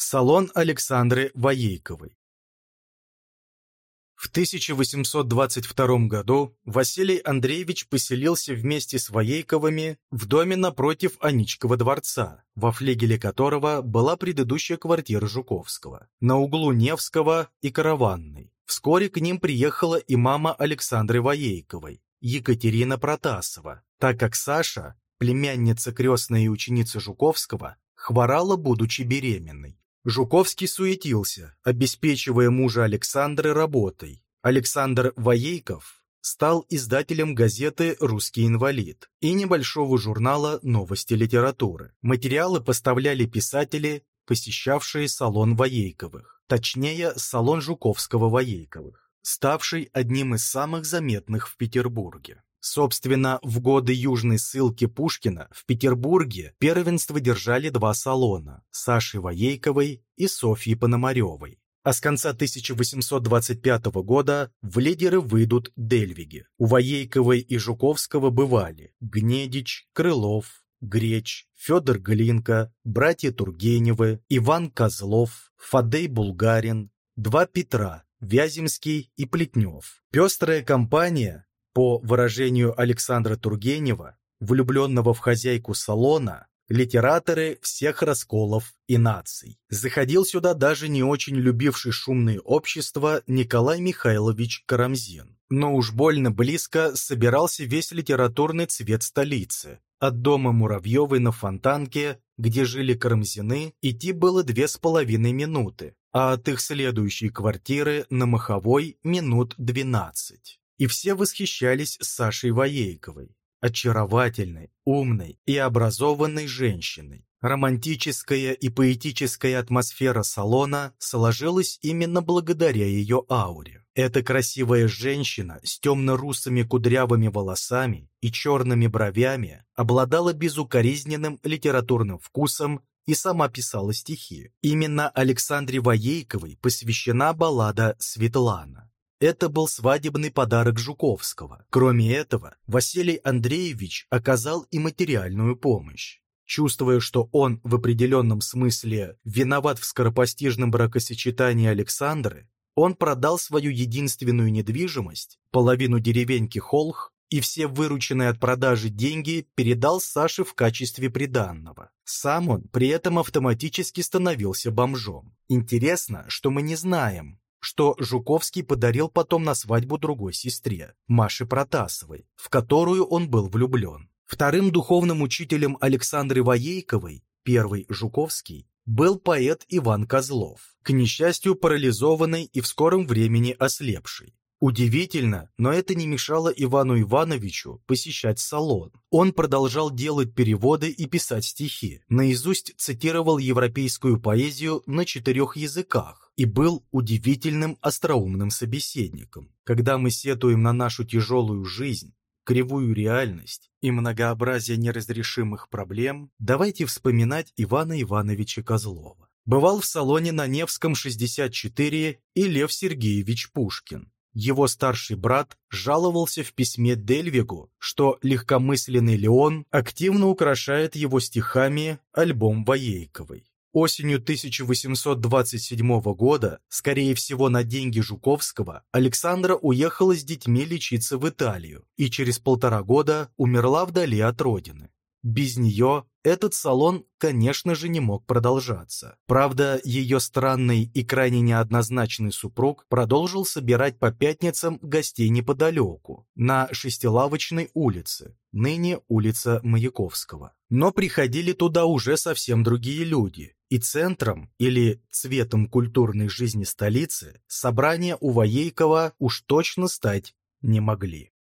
Салон Александры Воейковой. В 1822 году Василий Андреевич поселился вместе с Воейковыми в доме напротив Аничкова дворца, во флегеле которого была предыдущая квартира Жуковского, на углу Невского и Караванной. Вскоре к ним приехала и мама Александры Воейковой, Екатерина Протасова, так как Саша, племянница крестная и ученица Жуковского, хворала, будучи беременной. Жуковский суетился, обеспечивая мужа Александры работой. Александр Воейков стал издателем газеты «Русский инвалид» и небольшого журнала «Новости литературы». Материалы поставляли писатели, посещавшие салон Воейковых, точнее, салон Жуковского-Воейковых, ставший одним из самых заметных в Петербурге. Собственно, в годы южной ссылки Пушкина в Петербурге первенство держали два салона – Саши Воейковой и Софьи Пономаревой. А с конца 1825 года в лидеры выйдут Дельвиги. У Воейковой и Жуковского бывали Гнедич, Крылов, Греч, Федор Глинка, братья Тургеневы, Иван Козлов, Фадей Булгарин, два Петра, Вяземский и Плетнев. Пестрая компания по выражению Александра Тургенева, влюбленного в хозяйку салона, литераторы всех расколов и наций. Заходил сюда даже не очень любивший шумное общество Николай Михайлович Карамзин. Но уж больно близко собирался весь литературный цвет столицы. От дома Муравьевой на Фонтанке, где жили Карамзины, идти было две с половиной минуты, а от их следующей квартиры на Маховой минут двенадцать и все восхищались Сашей Воейковой, очаровательной, умной и образованной женщиной. Романтическая и поэтическая атмосфера салона сложилась именно благодаря ее ауре. Эта красивая женщина с темно-русыми кудрявыми волосами и черными бровями обладала безукоризненным литературным вкусом и сама писала стихи. Именно Александре Воейковой посвящена баллада «Светлана». Это был свадебный подарок Жуковского. Кроме этого, Василий Андреевич оказал и материальную помощь. Чувствуя, что он в определенном смысле виноват в скоропостижном бракосочетании Александры, он продал свою единственную недвижимость, половину деревеньки Холх, и все вырученные от продажи деньги передал Саше в качестве приданного. Сам он при этом автоматически становился бомжом. Интересно, что мы не знаем, что Жуковский подарил потом на свадьбу другой сестре, Маше Протасовой, в которую он был влюблен. Вторым духовным учителем Александры Воейковой, первый Жуковский, был поэт Иван Козлов, к несчастью парализованный и в скором времени ослепший. Удивительно, но это не мешало Ивану Ивановичу посещать салон. Он продолжал делать переводы и писать стихи, наизусть цитировал европейскую поэзию на четырех языках и был удивительным остроумным собеседником. Когда мы сетуем на нашу тяжелую жизнь, кривую реальность и многообразие неразрешимых проблем, давайте вспоминать Ивана Ивановича Козлова. Бывал в салоне на Невском 64 и Лев Сергеевич Пушкин. Его старший брат жаловался в письме Дельвигу, что легкомысленный Леон активно украшает его стихами альбом Воейковой. Осенью 1827 года, скорее всего на деньги Жуковского, Александра уехала с детьми лечиться в Италию и через полтора года умерла вдали от родины. Без нее этот салон, конечно же, не мог продолжаться. Правда, ее странный и крайне неоднозначный супруг продолжил собирать по пятницам гостей неподалеку, на Шестилавочной улице, ныне улица Маяковского. Но приходили туда уже совсем другие люди, и центром или цветом культурной жизни столицы собрания у Воейкова уж точно стать не могли.